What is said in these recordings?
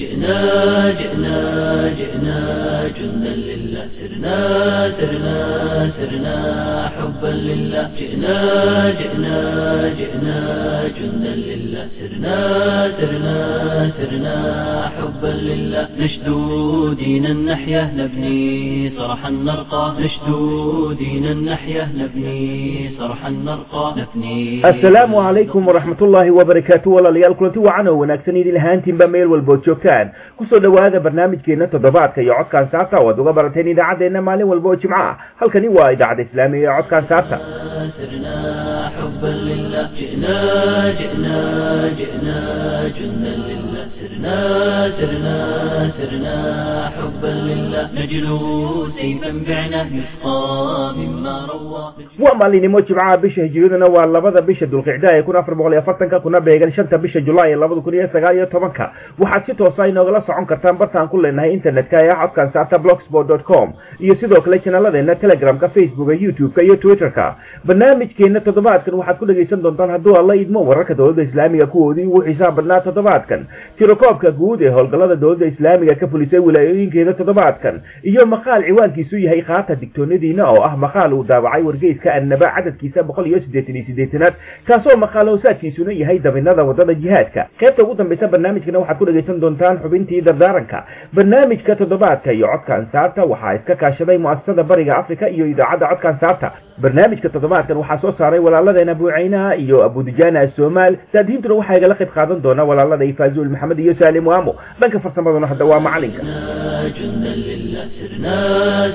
جئنا جئنا جئنا جندا لله سرنا سرنا سرنا حبا لله. جئنا جئنا جئنا جندا لله سرنا سرنا سرنا حبا لله. نشدو دينا نحيا نبني صرحا نرقى. نشدو دينا نحيا نبني صرحا نرقى نبني السلام عليكم ورحمة الله وبركاته. ولا ليال كنت وعنا ونكسني للهانتين بميل والبوتشوكان. كسو دو هذا برنامج كينا تضبعت كي يعود كان ساسا ودوغا برتيني دعادة إنما مالي والبوتش معاه هل كان يواي دعادة إسلامي يعود كان ساسا؟ سرنا حبا لله. جئنا جئنا جئنا جئنا لله. سرنا سرنا سرنا حبا لله نجلو سيفا بعنا يسقى مما روى waa maalinimo jimcaha bisha hijiriyaduna waa labada bisha dulqicda ee kun afar boqol iyo afartanka kuna beegan shanta bisha julaay ee labada kun iyo sagaal iyo tobanka waxaad si toosa inoogala socon kartaan bartaan ku leenahay internetka ee codkaan saarta blogsport dot com iyo sidoo kale janaladeena telegramka facebooka youtube-ka iyo twitter-ka barnaamijkeena toddobaadkan waxaad ku dhegaysan doontaan hadduu alla idmo wararka dowladda islaamiga kuwoodii ugu xiisaha badnaa toddobaadkan tirokoobka guud ee howlgallada dowladda islaamiga ka fulisay wilaayooyinkeeda toddobaadkan iyo maqaal ciwaankiisu yahay qaata digtoonadiina oo ah maqaal uu daabacay wargeyska annaba cadadkiisa boqol iyo siddeetan iyo siddeetanaad kaasoo maqaal hoosaadkiisuna yahay dabinada waddada jihaadka. Qaybta ugu dambaysa barnaamijkana waxaad ku dhegaysan doontaan xubintii dardaaranka. Barnaamijka toddobaadka iyo codka ansaarta waxaa iska kaashaday mu'asasada bariga afrika iyo idaacadda codka ansaarta. Barnaamijka toddobaadkan waxaa soo saaray walaaladeena abuucaynaha iyo abudijaana asomaal saadiintuna waxaa igala qayb qaadan doona walaalada ifaazuul maxamed iyo saalim waamo dhanka farsamaduna hadda waa macalinka جندا لله سرنا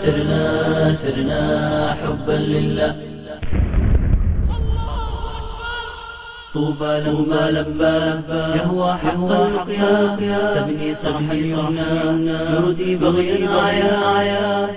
سرنا سرنا حبا لله طوبى لما لبى يهوى حق الحقيا تبني صرحا يمنى يردي بغيا عيا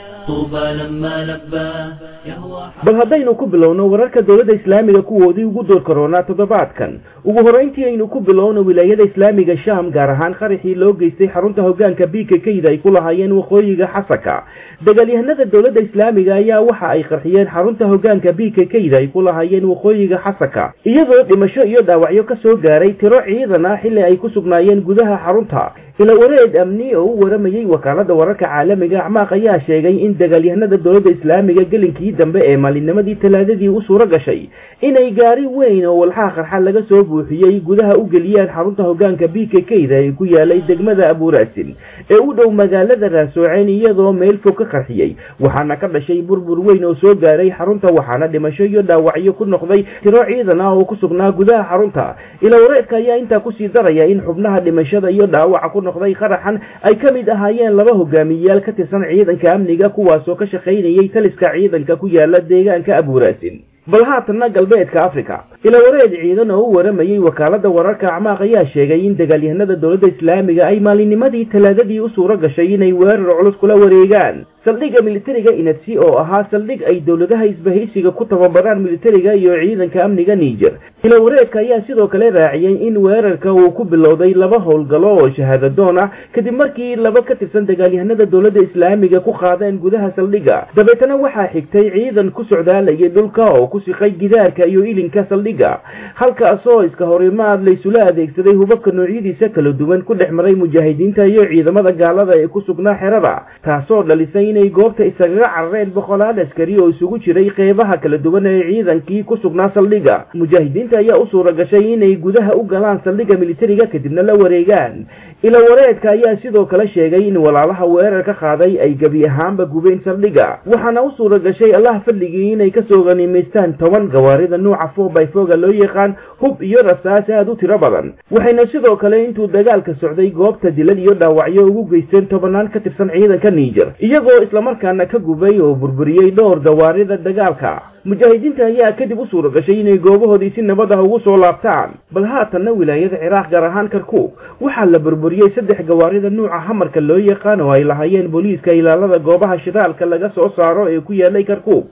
bal haddaynu ku bilowno wararka dowladda islaamiga kuwoodii ugu door roonaa toddobaadkan. Ugu horreyntii aynu ku bilowno wilaayada islaamiga sham gaar ahaan qaraxii loo geystay xarunta hoggaanka bkkda ay ku lahaayeen waqooyiga xasaka. Dagaalyahanada dowladda islaamiga ayaa waxa ay qarxiyeen xarunta hoggaanka bkkda ay ku lahaayeen waqooyiga xasaka. Iyadoo dhimasho iyo dhaawacyo ka soo gaaray tiro ciidan ah xilli ay ku sugnaayeen gudaha xarunta. Ila wareed amni oo u waramayey wakaalada wararka caalamiga acmaaq ayaa sheegay in dagaalyahanada dowladda islaamiga gelinkii dambe ee maalinnimadii talaadadii u suuro gashay inay gaari weyn oo walxaha qarxa laga soo buuxiyey gudaha u geliyaan xarunta hoggaanka b k kayda ee ku yaalay degmada abuuraasin ee u dhow magaalada raasooceen iyadoo meel fog ka qarxiyey waxaana ka dhashay burbur weyn oo soo gaaray xarunta waxaana dhimasho iyo dhaawacyo ku noqday tiro ciidan ah oo ku sugnaa gudaha xarunta ila wareedka ayaa intaa kusii daraya in xubnaha dhimashada iyo dhaawaca ku noqday qaraxan ay ka mid ahaayeen laba hogaamiyeyaal ka tirsan ciidanka amniga kuwaasoo ka shaqaynayay taliska ciidanka ku yaala deegaanka abuuraasin bal haatanna galbeedka africa ila wareed ciidan oo u waramayey wakaalada wararka acmaaq ayaa sheegay in dagaalyahanada dowladda islaamiga ay maalinnimadii talaadadii u suuro gashay inay weerar culus kula wareegaan saldhigga militariga inadsi oo ahaa saldhig ay dowladaha isbahaysiga ku tababaraan militariga iyo ciidanka amniga niger ila wareedka ayaa sidoo kale raaciyey in weerarka uu ku bilowday laba howlgalo oo shahaadadoon ah kadib markii laba ka tirsan dagaalyahanada dowladda islaamiga ku qaadeen gudaha saldhigga dabeetana waxaa xigtay ciidan ku socdaalayay dhulka oo ku siqay gidaarka iyo ilinka saldhigga halkaasoo iska horimaad laysula adeegsaday hubabka noocyadiisa kala duwan ku dhex maray mujaahidiinta iyo ciidamada gaalada ee ku sugnaa xerada taasoo dhalisay inay goobta isagaga carareen boqolaal askari oo isugu jiray qeybaha kala duwan ee ciidankii ku sugnaa saldhigga mujaahidiinta ayaa u suura gashay inay gudaha u galaan saldhigga militariga kadibna la wareegaan ila wareedka ayaa sidoo kale sheegay in walaalaha weerar ka qaaday ay gebi ahaanba gubeen saldhigga waxaana u suura gashay allah fadligii inay kasoo ganimaystaan toban gawaarida nuuca foga loo yaqaan hub iyo rasaas aada u tiro badan waxayna sidoo kale intuu dagaalka socday goobta dilad iyo dhaawacyo ugu geysteen tobanaan ka tirsan ciidanka niger iyagoo islamarkaana ka gubay oo burburiyey dhowr gawaarida dagaalka mujaahidiinta ayaa kadib u suura gashay inay goobahoodii si nabad ah ugu soo laabtaan bal haatanna wilaayada ciraaq gaar ahaan karkuug waxaa la burburiyey saddex gawaarida nuuca hamarka loo yaqaan oo ay lahaayeen booliiska ilaalada goobaha shidaalka laga soo saaro ee ku yaalay karkuug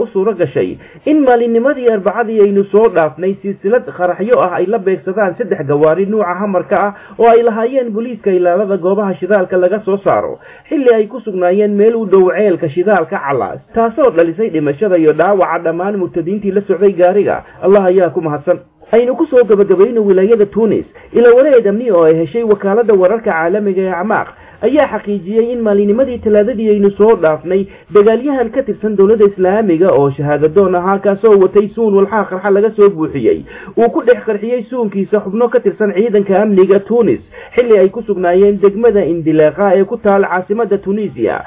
u suuro gashay in maalinnimadii arbacadii aynu soo dhaafnay silsilad qaraxyo ah ay la beegsadaan saddex gawaari nuuca hamarka ah oo ay lahaayeen booliiska ilaalada goobaha shidaalka laga soo saaro xilli ay ku sugnaayeen meel u dhow ceelka shidaalka calaas taasoo dhalisay dhimashada iyo dhaawaca dhammaan murtadiintii la socday gaariga allah ayaa ku mahadsan aynu ku soo gabagabayno wilaayada tunis ila wareed amni oo ay heshay wakaalada wararka caalamiga ee acmaaq ayaa xaqiijiyey in maalinimadii talaadadii aynu soo dhaafnay dagaalyahan ka tirsan dowladda islaamiga oo shahaadadoon ahaa kaasoo watay suun walxaa qarxa laga soo buuxiyey uu ku dhex qarxiyey suunkiisa xubno ka tirsan ciidanka amniga tunis xilli ay ku sugnaayeen degmada indileeqa ee ku taal caasimada tunisiya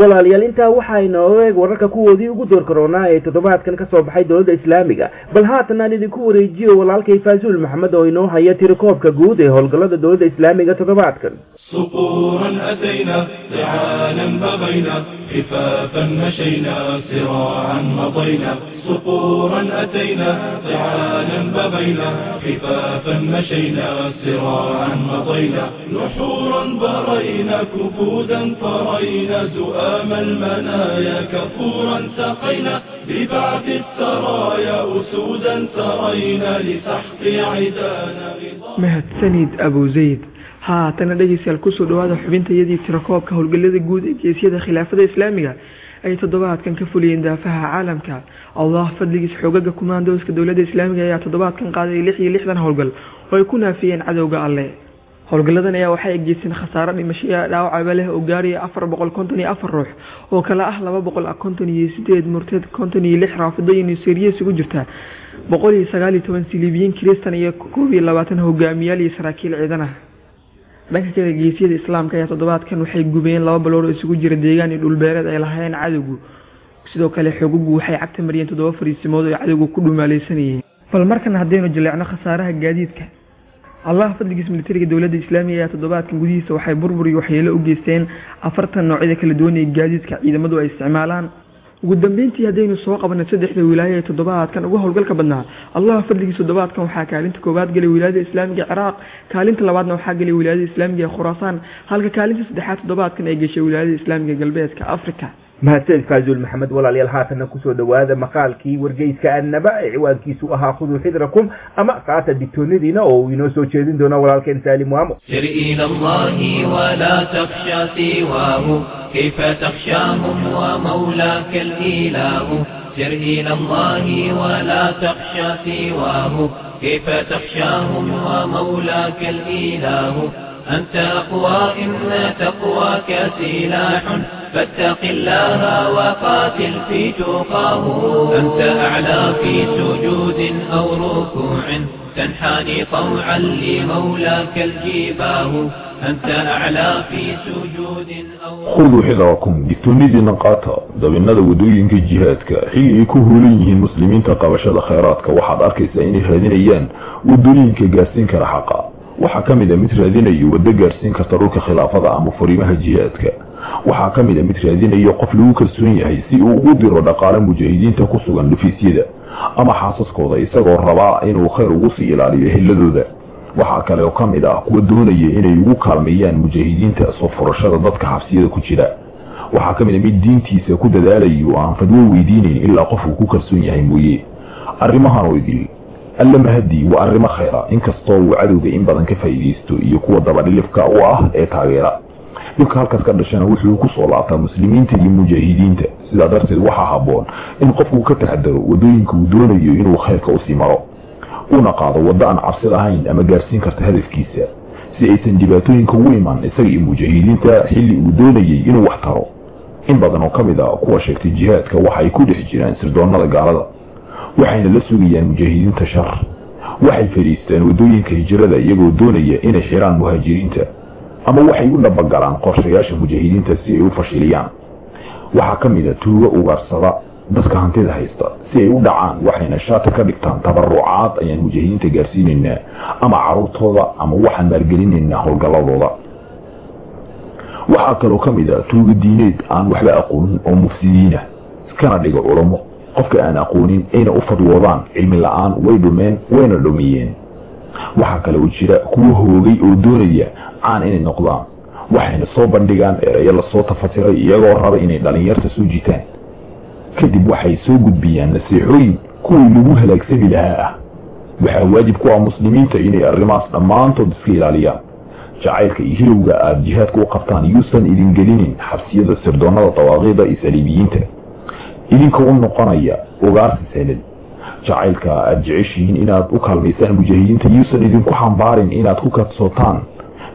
walaalayaal intaa waxaa inooga eeg wararka kuwoodii ugu door karoonaa ee toddobaadkan ka soo baxay dowladda islaamiga bal haatan aan idinku wareejiyo walaalkay faasuul maxamed oo inoo haya tirakoobka guud ee howlgallada dowladda islaamiga toddobaadkan صقورا أتينا ضعانا بغينا خفافا مشينا سراعا مضينا صقورا أتينا ضعانا بغينا خفافا مشينا سراعا مضينا نحورا برينا كفودا فرينا زؤام المنايا كفورا سقينا ببعث السرايا أسودا سرينا لسحق عدانا mahadsanid abu zayd haatana dhegeystayaal kusoo dhawaada xubintayadii tirakoobka howlgallada guud ee geesyada khilaafada islaamiga ay toddobaadkan ka fuliyeen daafaha caalamka allah fadligiis xoogaga kumaandooska dowladda islaamiga ayaa toddobaadkan qaaday lix iyo lixdan howlgal oo ay ku naafiyeen cadowga alle howlgalladan ayaa waxay egjeysteen khasaaro dhimashoya dhaawacaba leh oo gaaraya afar boqol konton iyo afar ruux oo kale ah laba boqol konton iyo sideed murteed konton iyo lix raafido iyo nuseeriya isugu jirta. Boqol iyo sagaal iyo toban siliibiyiin kiristan iyo koob iyo labaatan hogaamiyaal iyo saraakiil ciidan ah dhanka kale geesiyada islaamka ayaa toddobaadkan waxay gubeen laba baloor oo isugu jira deegaan iyo dhulbeereed ay lahaayeen cadowgu. Sidoo kale xogugu waxay cagta mariyeen toddoba fariisimood oo cadowgu ku dhumaaleysanayeen bal markan haddaynu jaleecno khasaaraha gaadiidka allah fadligiis militariga dowladda islaamiga ayaa toddobaadkan gudihiisa waxay burbur iyo waxyeelo u geysteen afartan noocyada kala duwan ee gaadiidka ciidamadu ay isticmaalaan. Ugu dambeyntii haddaynu soo qabanay saddexda wilaayo ee toddobaadkan ugu howlgalka badnaa allah fadligiis toddobaadkan waxaa kaalinta koowaad galay wilaayada islaamiga ciraaq kaalinta labaadna waxaa galay wilaayada islaamiga ee khuraasaan halka kaalinta saddexaad toddobaadkan ay gashay wilaayada islaamiga galbeedka africa مهتل فازول محمد ولا ليال هاف أنك سود وهذا مقال كي ورجيس كانبا عوان كي سوها خذوا حذركم أما قاتل دكتور دينا أو وينو سو تشيدين دونا ولا سالي موامو سر إلى الله ولا تخشى سواه كيف تخشاهم ومولاك الإله؟ سر إلى الله ولا تخشى سواه كيف تخشاهم ومولاك الإله؟ أنت أقوى إما تقواك سلاح فاتق الله وقاتل في تقاه أنت أعلى في سجود أو ركوع. تنحني طوعا لمولاك الجباه. أنت أعلى في سجود أو ركوع. خذوا حذركم للتلميذ نقاطا دابن ندى ودولينك جهادك. حيل إيكوه لينه المسلمين تقابش خيراتك وحد أركيس عيني هذين أيان ودولينك جاسينك لحقا waxaa ka mid a mid raadinayo waddo gaarsiin karta dhulka khilaafada ama furimaha jihaadka. Waxaa ka mid a mid raadinayo qof lagu kalsoon yahay si uu ugu diro dhaqaale mujaahidiinta ku sugan dhufiisyada ama xaasaskooda isagoo rabaa inuu khayr ugu sii ilaaliyo hiladooda. Waxaa kale oo ka mid ah kuwa doonaya inay ugu kaalmeeyaan mujaahidiinta soo furashada dadka xabsiyada ku jira. Waxaa ka mid a mid diintiisa ku dadaalayo oo aan fadwo weydiinayn ilaa qofuu ku kalsoon yahay mooye. Arrimahan oo idil alla mahadii waa arrimo khayra. Inkastoo uu cadowga in badan ka faa'iidaysto iyo kuwa dabadhilifka u ah ee taageera. Dhibka halkaas ka dhashana wuxuu ku soo laabtaa muslimiinta iyo mujaahidiinta. Sidaa darteed waxaa habboon in qofku ka taxadaro waddooyinka uu doonayo inuu khayrka u sii maro una qaado waddo aan cabsi lahayn ama gaarsiin karta hadafkiisa si aysan dhibaatooyinka ugu iman isaga iyo mujaahidiinta xilli uu doonayay inuu wax taro. In badan oo ka mid a kuwa sheegtay jihaadka waxay ku dhex jiraan sirdoonnada gaalada waxayna la sugayaan mujaahidiinta shar. Waxay fadhiistaan waddooyinka hijrada iyagoo doonaya inay xiraan muhaajiriinta ama waxay u dhabagalaan qorshayaasha mujaahidiinta si ay u fashiliyaan. Waxaa ka a tuugo ugaarsada dadka hantida haysta si ay u dhacaan waxayna shaata ka dhigtaan tabarucaad ayaan mujaahidiinta gaarsiinaynaa ama caruurtooda ama waxaan maalgelinaynaa howlgalladooda. Waxaa kaloo ka mid a tuugo diineed aan waxba aqoonin oo mufsidiinah iskana dhiga culamo qofka aan aqoonin ayna u fadwoodaan cilmi la'aan way dhumeen wayna dhumiyeen. Waxaa kale oo jira kuwa hoogay oo doonaya caan inay noqdaan. Waxayna soo bandhigaan erayo la soo tafatiray iyagoo raba inay dhalinyarta soo jitaan. Kadib waxay soo gudbiyaan nasiixooyin kuwii lagu halaagsami lahaa. Ah waxaa waajib ku ah muslimiinta inay arrimahaas dhammaantood iska ilaaliyaan. Jacaylka iyo hilowga aada jihaadka u qabtaan yuusan idin gelinin xabsiyada sirdoonnada dawaaqiida iyo saliibiyiinta idinka u noqonaya ugaarsi salad jacaylka aad jeceshihiin inaad u kaalmaysaan mujaahidiinta yuusan idinku xambaarin inaad ku kadsootaan.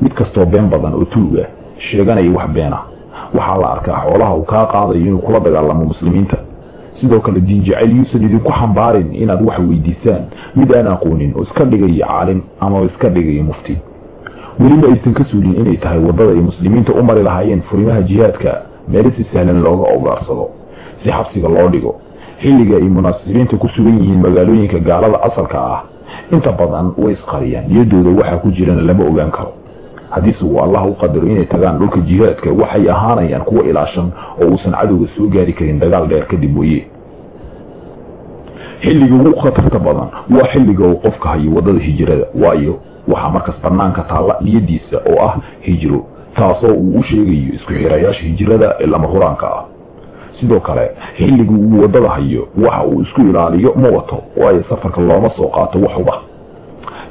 Mid kastoo been badan oo tuuga sheeganaya wax beena. Waxaa la arkaa xoolaha uu kaa qaadayo inuu kula dagaalamo muslimiinta. Sidoo kale diin jacayl yuusan idinku xambaarin inaad wax weydiisaan mid aan aqoonin oo iska dhigaya caalim ama iska dhigaya mufti. Welima aysan ka suulin inay tahay waddada ay muslimiinta u mari lahaayeen furimaha jihaadka meelo si sahlan looga ogaarsado si xabsiga loo dhigo. Xilliga ay munaasibiinta ku sugan yihiin magaalooyinka gaalada asalka ah inta badan way isqariyaan niyadooda waxaa ku jirana lama ogaan karo. Haddiise uu allah u qadaro inay tagaan dhulka jihaadka waxay ahaanayaan kuwa ilaashan oo uusan cadowga soo gaari karin dagaal dheer kadib mooye. Xilliga ugu khatarta badan waa xilliga uu qofka hayo waddada hijrada waayo waxaa markaas banaanka taalla niyadiisa oo ah hijro taasoo uu u sheegayo isku xirayaasha hijrada ee lama huraanka ah sidoo kale xilliga uu waddada hayo waxa uu isku ilaaliyo ma wato waayo safarka looma soo qaato waxuba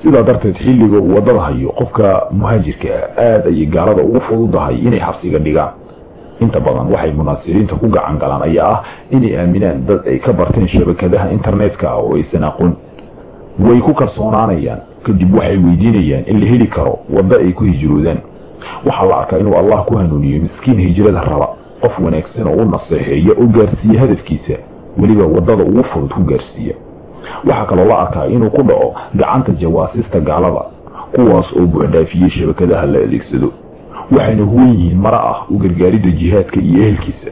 sidaa darteed xilliga uu waddada hayo qofka muhaajirka ah aada ayay gaalada ugu fududahay inay xabsiga dhigaan. Inta badan waxay munaasiriinta ku gacan galaan ayaa ah inay aaminaan dad ay ka barteen shabakadaha internetka ah oo aysan aqoon way ku kalsoonaanayaan kadib waxay weydiinayaan in la heli karo waddo ay ku hijroodaan. Waxaa la arkaa inuu allah ku hanuuniyo miskiin hijrada raba qof wanaagsan oo u naseexeeya oo gaarsiiya hadafkiisa weliba waddada ugu fudud ku gaarsiiya waxaa kaloo la arkaa inuu ku dhaco gacanta jawaasista gaalada kuwaas oo buuxdhaafiyey shabakadaha la adeegsado waxayna huwan yihiin mara ah u gargaaridda jihaadka iyo ehelkiisa.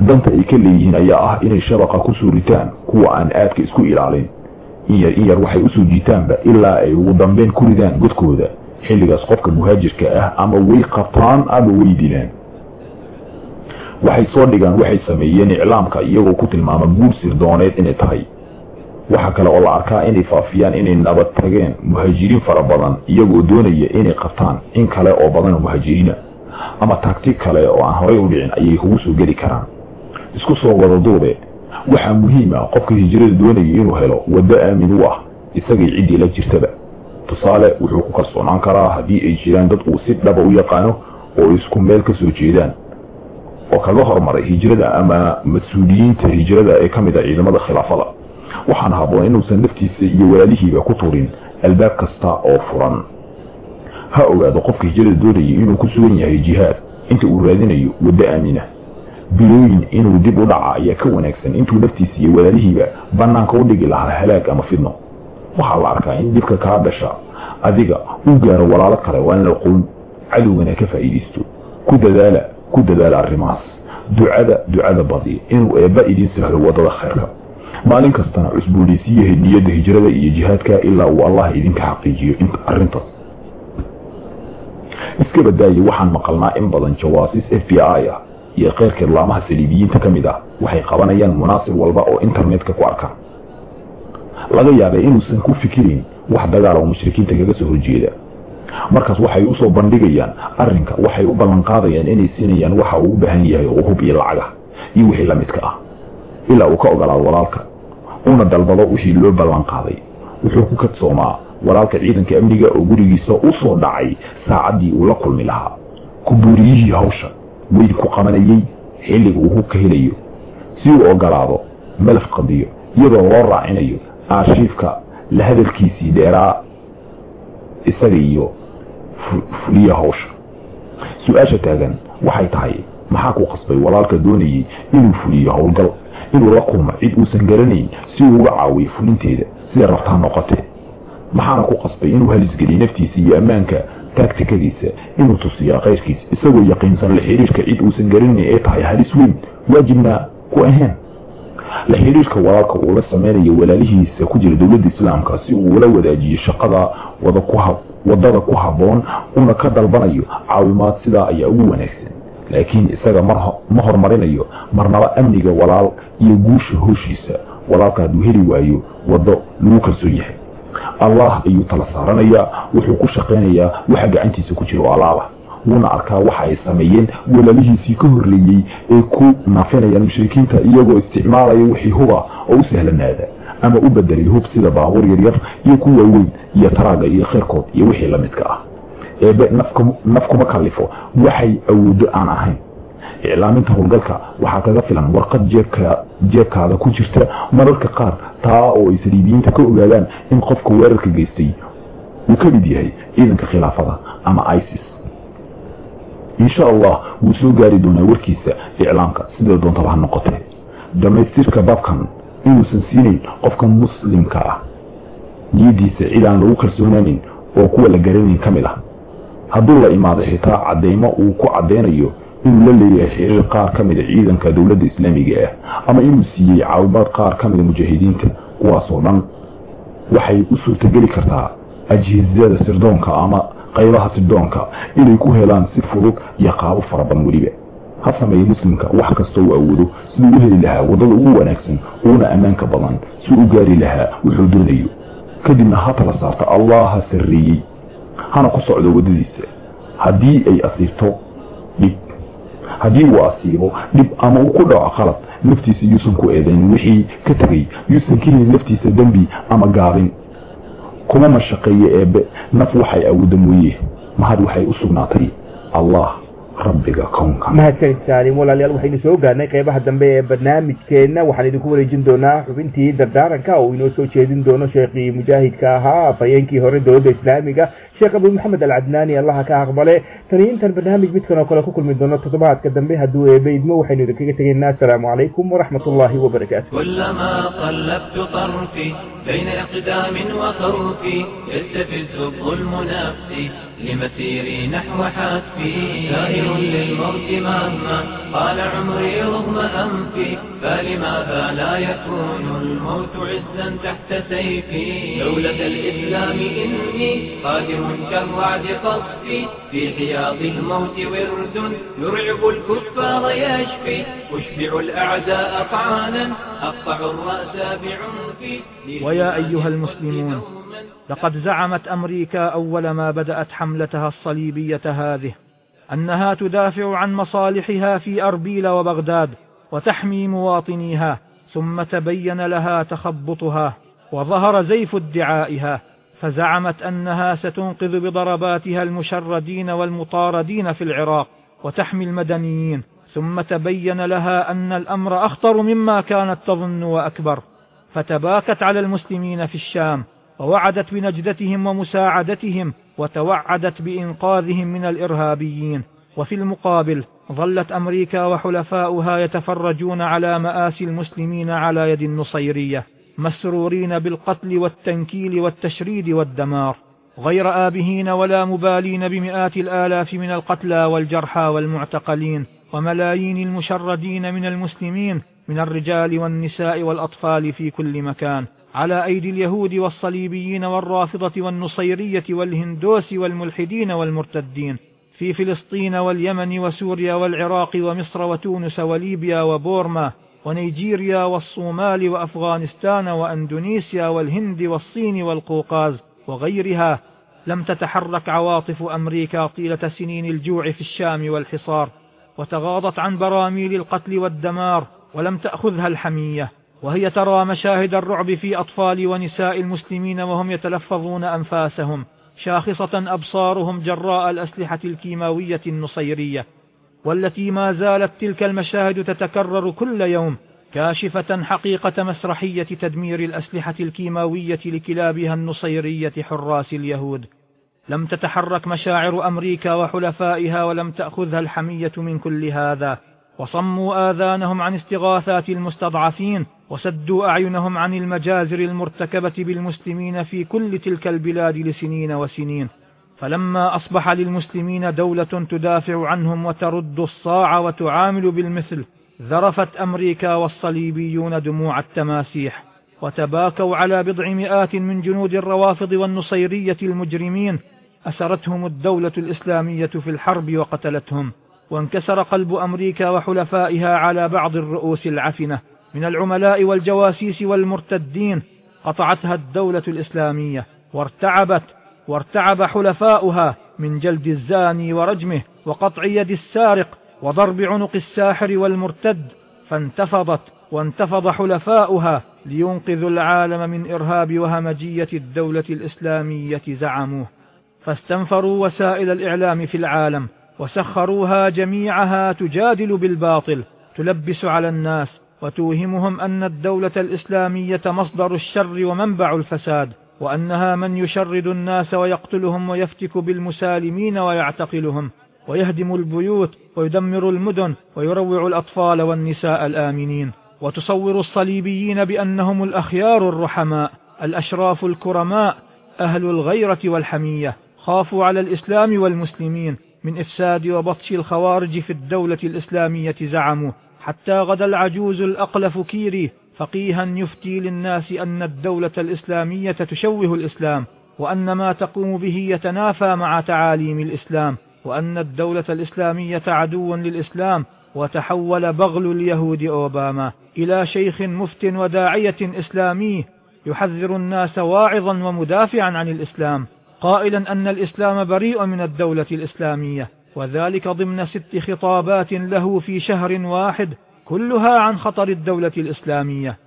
Danta ay ka leeyihiin ayaa ah inay shabaqa ku soo ritaan kuwa aan aadka isku ilaalin. In yar in yar waxay u soo jiitaanba ilaa ay ugu dambeyn ku ridaan godkooda xilligaas qofka muhaajirka ah ama way qabtaan ama way dilaan waxay soo dhigaan waxay sameeyeen iclaamka iyagoo ku tilmaama guur sirdooneed inay tahay. Waxaa kale oo la arkaa inay faafiyaan inay nabad tageen muhaajiriin fara badan iyagoo doonaya inay qabtaan in kale oo badan oo muhaajiriina. Ama taagti kale oo aan horey u dhicin ayay kugu soo geli karaan. Isku soo wada duube waxaa muhiim ah qofka hijrada doonaya inuu helo waddo aamin u ah isagay ciddii la jirtaba. Tusaale wuxuu ku kalsoonaan karaa haddii ay jiraan dad uu si dhaba u yaqaano oo isku meel ka soo jeedaan oo kaga hormaray hijrada ama mas'uuliyiinta hijrada ee ka mid ah ciidamada khilaafada. Waxaana haboon inuusan naftiisa iyo walaalihiiba ku turin albaab kasta oo furan. Ha ogaado qofka hijrada doonaya inuu ku sugan yahay jihaad. Inta uu raadinayo waddo aamina. Bilooyin inuu dib u dhaca ayaa ka wanaagsan. Intuu naftiisa iyo walaalihiiba banaanka u dhigi lahaa halaag ama fidno. Waxaa la arkaa in dhibka kaa dhasha. Adiga u gaaro walaalo kale waa in aqoon cadowgana ka faa'iidaysto. Ku dadaala ku dadaala arrimahaas. Ducada ducada badi inuu eebba idiin sahlo waddada khayrka. Maalin kastana cusboonaysiiyahay niyadda hijrada iyo jihaadka ilaa uu allah idinka xaqiijiyo arrintaas iska badaaye waxaan maqalnaa in badan jawaasis f b i ah iyo keyrkeed laamaha saliibiyiinta ka mid ah waxay qabanayaan munaasib walba oo internetka ku arkaan laga yaabay inuusan ku fikirin wax dagaal oo mushrikiinta kaga soo horjeeda markaas waxay u soo bandhigayaan arrinka waxay u ballan qaadayaan inay siinayaan waxa uu u baahan yahay oo hub iyo lacaga iyo wixii la midka ah. Ilaa uu ka ogolaado walaalka una dalbado wixii loo ballan qaaday wuxuu ku kadsoomaa walaalka ciidanka amniga oo gurigiisa u soo dhacay saacaddii uu la kulmi lahaa. Ku buuriyihii hawsha weyd ku qabanayey xilliga uu hubka helayo. Si uu ogolaado malaf qadiyo iyadoo loo raacinayo arshiifka la hadalkiisii dheeraa isaga iyo fuliya hawsha. Su'aasha taagan waxay tahay maxaa ku qasbay walaalka doonayay inuu fuliyo howlgal inuu la kulmo cid uusan garanayn si uu uga caawiyo fulinteeda sida rabtaa noqotee maxaana ku qasbay inuu halisgeliyo naftiisa iyo ammaanka taagtikadiisa inuu tusiyo kayrkiisa isagoo yaqiinsan la xiriirka cid uusan garanayn ee tahay halis weyn waajibna ku ahayn. La xiriirka walaalka uu la sameynayo walaalihiisa ku jira dowladda islaamka si uu ula wadaajiyo shaqada waddada ku habboon una ka dalbanayo caawimaad sidaa ayaa ugu wanaagsan. Laakiin isaga ma hormarinayo marnaba amniga walaal iyo guusha hooshiisa walaalka hadduu heli waayo waddo lagu kalsoon yahay. Allah ayuu tala saaranayaa wuxuu ku shaqaynayaa waxa gacantiisa ku jira oo alaaba. Wuuna arkaa waxa ay sameeyeen walaalihiisii ka horreeyey ee ku naafinayaan mushrikiinta iyagoo isticmaalaya wixii huba oo u sahlanaada ama u bedelay hub sida baabuur yaryar iyo kuwa weyn iyo taraaga iyo khayrkood iyo wixii la midka ah. Eebe naf kuma kalifo waxay awoodo aan ahayn. Iclaaminta howlgalka waxaa kaga filan warqad jeebka jeebkaada ku jirta mararka qaar taa oo ay saliibiyiinta ka ogaadaan in qofka weerarka geystay uu ka mid yahay ciidanka khilaafada ama isis. Insha allah wuu soo gaari doonaa warkiisa iclaamka sida doontaba ha noqotee dhammaystirka baabkan inuusan siinayn qofka muslimka ah. Niyadiisa cid aan lagu kalsoonaanin oo kuwa la garanayn ka mid ah. Hadduu la imaado xitaa cadeymo uu ku cadeynayo inuu la leeyahay xiriir qaar ka mida ciidanka dowladda islaamiga ah ama inuu siiyey caawimaad qaar ka mida mujaahidiinta kuwaasoo dhan waxay u suurtageli kartaa ajhizada sirdoonka ama qaybaha sirdoonka inay ku helaan si fudud iyo qaabo fara badan weliba ha sameeye muslimka wax kastoo uu awoodo siduu u heli lahaa waddada ugu wanaagsan uuna ammaanka badan si u gaari lahaa wuxuu doonayo. Kadibna ha tala saarta allah ha sarreeyey. Hana ku socdo waddadiisa haddii ay asiibto dhib. Haddii uu asiibo dhib ama uu ku dhaco qalad naftiisa yuusan ku eedayn wixii ka tegay yuusan ka helin naftiisa dembi ama gaabin. Kuma mashaqeeye eebbe naf waxay awoodda mooye. Mahad waxay u sugnaatay. Allah rabbiga kownka mahadsanid saalim walaalayaal waxaynu soo gaarnay qeybaha dambe ee barnaamijkeenna waxaan idinku wareejin doonaa xubintii dardaaranka oo inoo soo jeedin doono sheekhii mujaahidka ahaa afhayeenkii hore dowladda islaamiga sheekh abu maxamed alcadnaani allaha ka aqbale tani intaan barnaamij midkan oo kale ku kulmi doono toddobaadka dambe hadduu eebe idmo waxaynu idinkaga tegaynaa asalaamu calaykum waraxmat ullaahi wabarakaatu كلما قلبت طرفي بين إقدام وخوف يستفز الظلم نفسي لمسيري نحو حتفي سائر للموت مهما قال عمري رغم أنفي فلماذا لا يكون الموت عزا تحت سيفي؟ دولة الإسلام إني قادر كالرعد قصفي في حياض الموت ورد يرعب الكفار يشفي. أشبع الأعداء طعانا أقطع الرأس بعنفي. ويا أيها المسلمون لقد زعمت أمريكا أول ما بدأت حملتها الصليبية هذه أنها تدافع عن مصالحها في أربيل وبغداد وتحمي مواطنيها ثم تبين لها تخبطها وظهر زيف ادعائها فزعمت أنها ستنقذ بضرباتها المشردين والمطاردين في العراق وتحمي المدنيين ثم تبين لها أن الأمر أخطر مما كانت تظن وأكبر فتباكت على المسلمين في الشام ووعدت بنجدتهم ومساعدتهم وتوعدت بإنقاذهم من الإرهابيين. وفي المقابل ظلت أمريكا وحلفاؤها يتفرجون على مآسي المسلمين على يد النصيرية مسرورين بالقتل والتنكيل والتشريد والدمار. غير آبهين ولا مبالين بمئات الآلاف من القتلى والجرحى والمعتقلين وملايين المشردين من المسلمين من الرجال والنساء والأطفال في كل مكان على أيدي اليهود والصليبيين والرافضة والنصيرية والهندوس والملحدين والمرتدين في فلسطين واليمن وسوريا والعراق ومصر وتونس وليبيا وبورما ونيجيريا والصومال وأفغانستان وأندونيسيا والهند والصين والقوقاز وغيرها. لم تتحرك عواطف أمريكا طيلة سنين الجوع في الشام والحصار وتغاضت عن براميل القتل والدمار ولم تأخذها الحمية وهي ترى مشاهد الرعب في أطفال ونساء المسلمين وهم يتلفظون أنفاسهم شاخصة أبصارهم جراء الأسلحة الكيماوية النصيرية والتي ما زالت تلك المشاهد تتكرر كل يوم كاشفة حقيقة مسرحية تدمير الأسلحة الكيماوية لكلابها النصيرية حراس اليهود. لم تتحرك مشاعر أمريكا وحلفائها ولم تأخذها الحمية من كل هذا. وصموا آذانهم عن استغاثات المستضعفين وسدوا أعينهم عن المجازر المرتكبة بالمسلمين في كل تلك البلاد لسنين وسنين. فلما أصبح للمسلمين دولة تدافع عنهم وترد الصاع وتعامل بالمثل ذرفت أمريكا والصليبيون دموع التماسيح وتباكوا على بضع مئات من جنود الروافض والنصيرية المجرمين أسرتهم الدولة الإسلامية في الحرب وقتلتهم. وانكسر قلب أمريكا وحلفائها على بعض الرؤوس العفنة من العملاء والجواسيس والمرتدين قطعتها الدولة الإسلامية وارتعبت وارتعب حلفاؤها من جلد الزاني ورجمه وقطع يد السارق وضرب عنق الساحر والمرتد فانتفضت وانتفض حلفاؤها لينقذوا العالم من إرهاب وهمجية الدولة الإسلامية زعموه. فاستنفروا وسائل الإعلام في العالم وسخروها جميعها تجادل بالباطل تلبس على الناس وتوهمهم أن الدولة الإسلامية مصدر الشر ومنبع الفساد وأنها من يشرد الناس ويقتلهم ويفتك بالمسالمين ويعتقلهم ويهدم البيوت ويدمر المدن ويروع الأطفال والنساء الآمنين وتصور الصليبيين بأنهم الأخيار الرحماء الأشراف الكرماء أهل الغيرة والحمية خافوا على الإسلام والمسلمين. من إفساد وبطش الخوارج في الدولة الإسلامية زعموا حتى غدا العجوز الأقلف كيري فقيها يفتي للناس أن الدولة الإسلامية تشوه الإسلام وأن ما تقوم به يتنافى مع تعاليم الإسلام وأن الدولة الإسلامية عدو للإسلام وتحول بغل اليهود أوباما إلى شيخ مفت وداعية إسلامي يحذر الناس واعظا ومدافعا عن الإسلام قائلا أن الإسلام بريء من الدولة الإسلامية وذلك ضمن ست خطابات له في شهر واحد كلها عن خطر الدولة الإسلامية.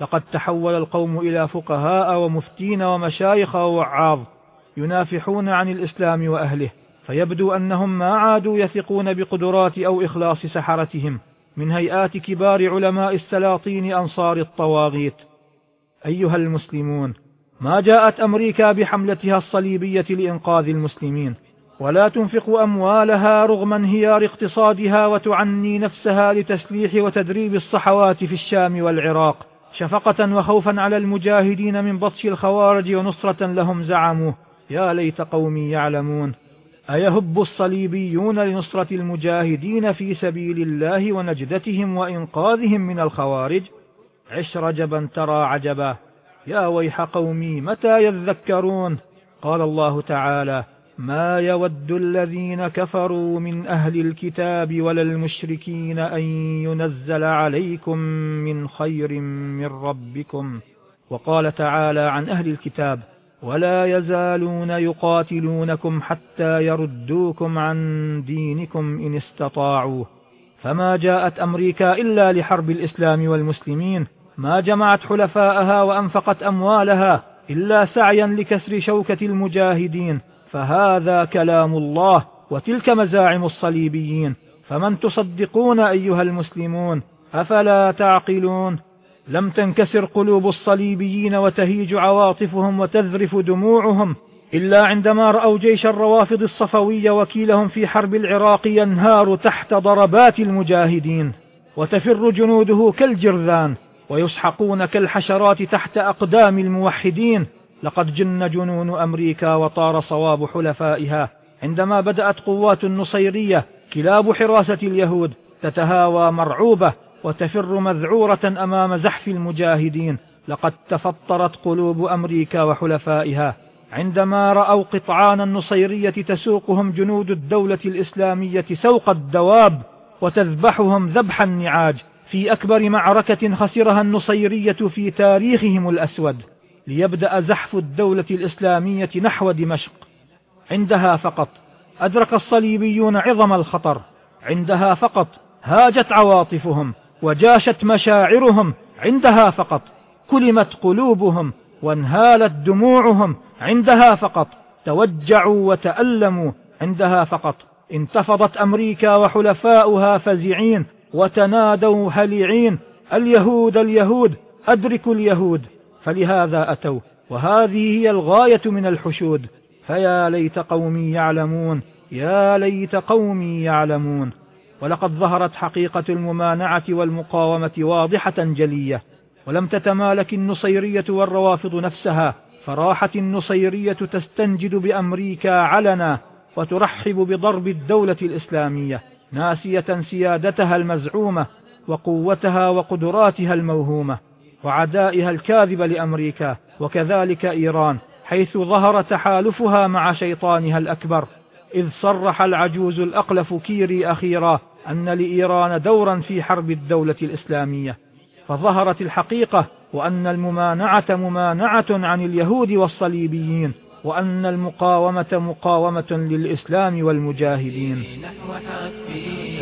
لقد تحول القوم إلى فقهاء ومفتين ومشايخ ووعاظ ينافحون عن الإسلام وأهله. فيبدو أنهم ما عادوا يثقون بقدرات أو إخلاص سحرتهم من هيئات كبار علماء السلاطين أنصار الطواغيت. أيها المسلمون ما جاءت أمريكا بحملتها الصليبية لإنقاذ المسلمين. ولا تنفق أموالها رغم انهيار اقتصادها وتعني نفسها لتسليح وتدريب الصحوات في الشام والعراق. شفقة وخوفا على المجاهدين من بطش الخوارج ونصرة لهم زعموا يا ليت قومي يعلمون. أيهب الصليبيون لنصرة المجاهدين في سبيل الله ونجدتهم وإنقاذهم من الخوارج؟ عش رجبا ترى عجبا. يا ويح قومي متى يذكرون؟ قال الله تعالى ما يود الذين كفروا من أهل الكتاب ولا المشركين أن ينزل عليكم من خير من ربكم. وقال تعالى عن أهل الكتاب ولا يزالون يقاتلونكم حتى يردوكم عن دينكم إن استطاعوا. فما جاءت أمريكا إلا لحرب الإسلام والمسلمين. ما جمعت حلفاءها وأنفقت أموالها إلا سعيا لكسر شوكة المجاهدين فهذا كلام الله وتلك مزاعم الصليبيين. فمن تصدقون أيها المسلمون أفلا تعقلون؟ لم تنكسر قلوب الصليبيين وتهيج عواطفهم وتذرف دموعهم إلا عندما رأوا جيش الروافض الصفوي وكيلهم في حرب العراق ينهار تحت ضربات المجاهدين وتفر جنوده كالجرذان. ويسحقون كالحشرات تحت أقدام الموحدين. لقد جن جنون أمريكا وطار صواب حلفائها. عندما بدأت قوات النصيرية كلاب حراسة اليهود تتهاوى مرعوبة وتفر مذعورة أمام زحف المجاهدين. لقد تفطرت قلوب أمريكا وحلفائها. عندما رأوا قطعان النصيرية تسوقهم جنود الدولة الإسلامية سوق الدواب وتذبحهم ذبح النعاج في أكبر معركة خسرها النصيرية في تاريخهم الأسود ليبدأ زحف الدولة الإسلامية نحو دمشق. عندها فقط أدرك الصليبيون عظم الخطر. عندها فقط هاجت عواطفهم وجاشت مشاعرهم. عندها فقط كلمت قلوبهم وانهالت دموعهم. عندها فقط توجعوا وتألموا. عندها فقط انتفضت أمريكا وحلفاؤها فزعين. وتنادوا هلعين اليهود اليهود أدركوا اليهود فلهذا أتوا. وهذه هي الغاية من الحشود. فيا ليت قومي يعلمون يا ليت قومي يعلمون. ولقد ظهرت حقيقة الممانعة والمقاومة واضحة جلية. ولم تتمالك النصيرية والروافض نفسها. فراحت النصيرية تستنجد بأمريكا علنا وترحب بضرب الدولة الإسلامية. ناسية سيادتها المزعومة وقوتها وقدراتها الموهومة وعدائها الكاذب لأمريكا وكذلك إيران حيث ظهر تحالفها مع شيطانها الأكبر إذ صرح العجوز الأقلف كيري أخيرا أن لإيران دورا في حرب الدولة الإسلامية. فظهرت الحقيقة وأن الممانعة ممانعة عن اليهود والصليبيين. وأن المقاومة مقاومة للإسلام والمجاهدين.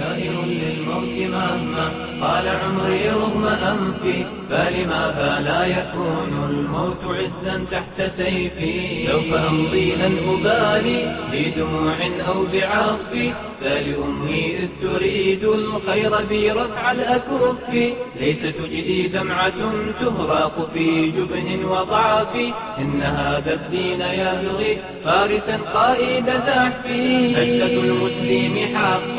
سائر للموت مهما. قال عمري رغم أنفي فلما لا يكون الموت عزا تحت سيفي. سوف أمضي لن أبالي بدموع أو بعطف فلأمي إذ تريد الخير بي رفع الأكف. ليس تجدي دمعة تهراق في جبن وضعف. إن هذا الدين يبغي فارسا قائد زحفي عزة المسلم حق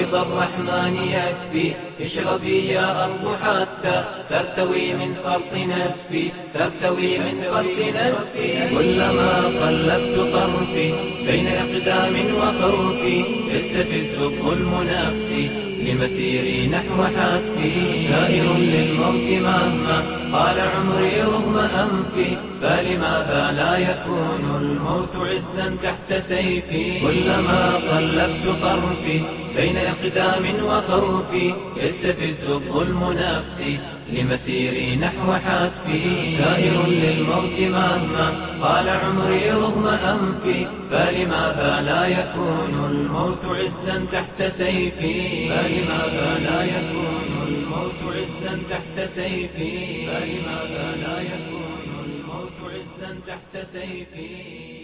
ورضا الرحمن يكفي. اشربي يا أرض حتى ترتوي من فرط نفسي. ترتوي من فرط نفسي. كلما قلبت طرفي بين إقدام وخوفي يستفز الظلم نفسي. لمسيري نحو حتفي سائر للموت مهما قال عمري رغم أنفي. فلماذا لا يكون الموت عزا تحت سيفي. كلما قلبت طرفي بين إقدام وخوفي يستفز الظلم نفسي لمسيري نحو حتفي. سائر للموت مهما قال عمري رغم أنفي. فلماذا لا يكون الموت عزا تحت سيفي؟ فلماذا لا يكون الموت عزا تحت سيفي؟ فلماذا لا يكون الموت عزا تحت سيفي؟